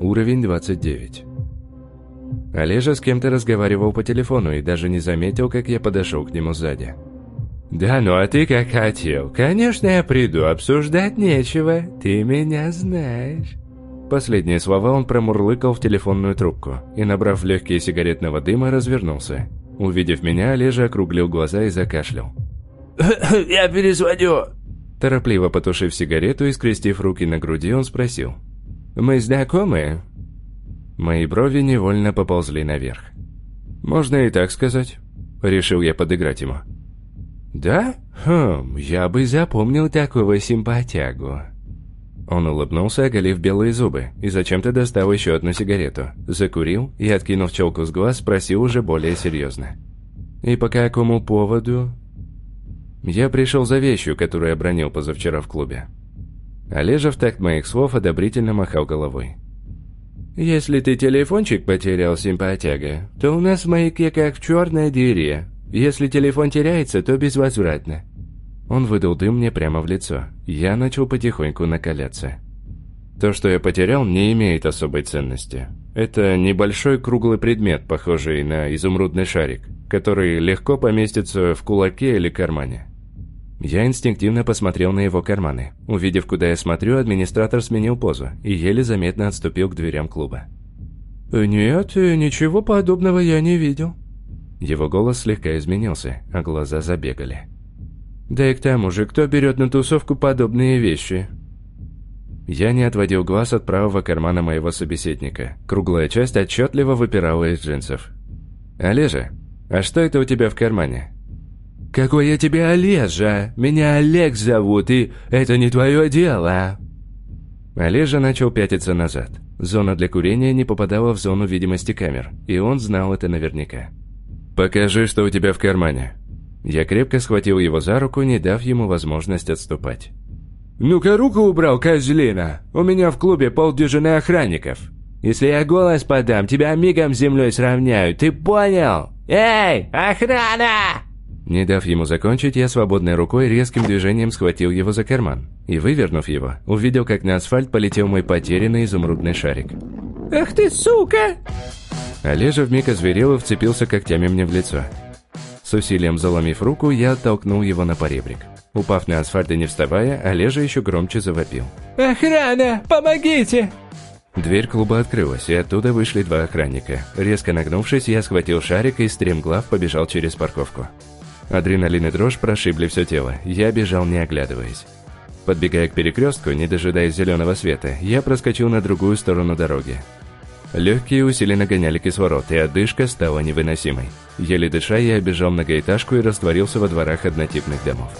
Уровень 29. Олежа с кем-то разговаривал по телефону и даже не заметил, как я подошел к нему сзади. «Да ну, а ты как хотел. Конечно, я приду, обсуждать нечего. Ты меня знаешь». Последние слова он промурлыкал в телефонную трубку и, набрав легкие сигаретного дыма, развернулся. Увидев меня, Олежа округлил глаза и закашлял. «Я перезвоню!» Торопливо потушив сигарету и скрестив руки на груди, он спросил. «Мы знакомы?» Мои брови невольно поползли наверх. «Можно и так сказать». Решил я подыграть ему. «Да? Хм, я бы запомнил такого симпатягу». Он улыбнулся, оголив белые зубы, и зачем-то достал еще одну сигарету, закурил и, откинув челку с глаз, спросил уже более серьезно. «И по какому поводу?» Я пришел за вещью, которую обронил позавчера в клубе. Олежа в такт моих слов одобрительно махал головой. «Если ты телефончик потерял, симпатяга, то у нас в маяке как в черной дыре. Если телефон теряется, то безвозвратно». Он выдал дым мне прямо в лицо. Я начал потихоньку накаляться. То, что я потерял, не имеет особой ценности. Это небольшой круглый предмет, похожий на изумрудный шарик, который легко поместится в кулаке или кармане. Я инстинктивно посмотрел на его карманы. Увидев, куда я смотрю, администратор сменил позу и еле заметно отступил к дверям клуба. «Нет, ничего подобного я не видел». Его голос слегка изменился, а глаза забегали. «Да и к тому же, кто берет на тусовку подобные вещи?» Я не отводил глаз от правого кармана моего собеседника. Круглая часть отчетливо выпирала из джинсов. «Олежа, а что это у тебя в кармане?» «Какой я тебе Олежа? Меня Олег зовут, и это не твое дело!» Олежа начал пятиться назад. Зона для курения не попадала в зону видимости камер, и он знал это наверняка. «Покажи, что у тебя в кармане». Я крепко схватил его за руку, не дав ему возможность отступать. «Ну-ка руку убрал, козлина! У меня в клубе полдюжины охранников. Если я голос подам, тебя мигом с землей сравняют, ты понял? Эй, охрана!» Не дав ему закончить, я свободной рукой резким движением схватил его за карман и, вывернув его, увидел, как на асфальт полетел мой потерянный изумрудный шарик. «Ах ты, сука!» Олежа вмиг озверел и вцепился когтями мне в лицо. С усилием заломив руку, я оттолкнул его на поребрик. Упав на асфальт и не вставая, Олежа еще громче завопил. «Охрана! Помогите!» Дверь клуба открылась, и оттуда вышли два охранника. Резко нагнувшись, я схватил шарик и стремглав побежал через парковку. Адреналин и дрожь прошибли все тело. Я бежал, не оглядываясь. Подбегая к перекрестку, не дожидаясь зеленого света, я проскочил на другую сторону дороги. Легкие усиленно гоняли кислород, и одышка стала невыносимой. Еле дыша, я обежал многоэтажку и растворился во дворах однотипных домов.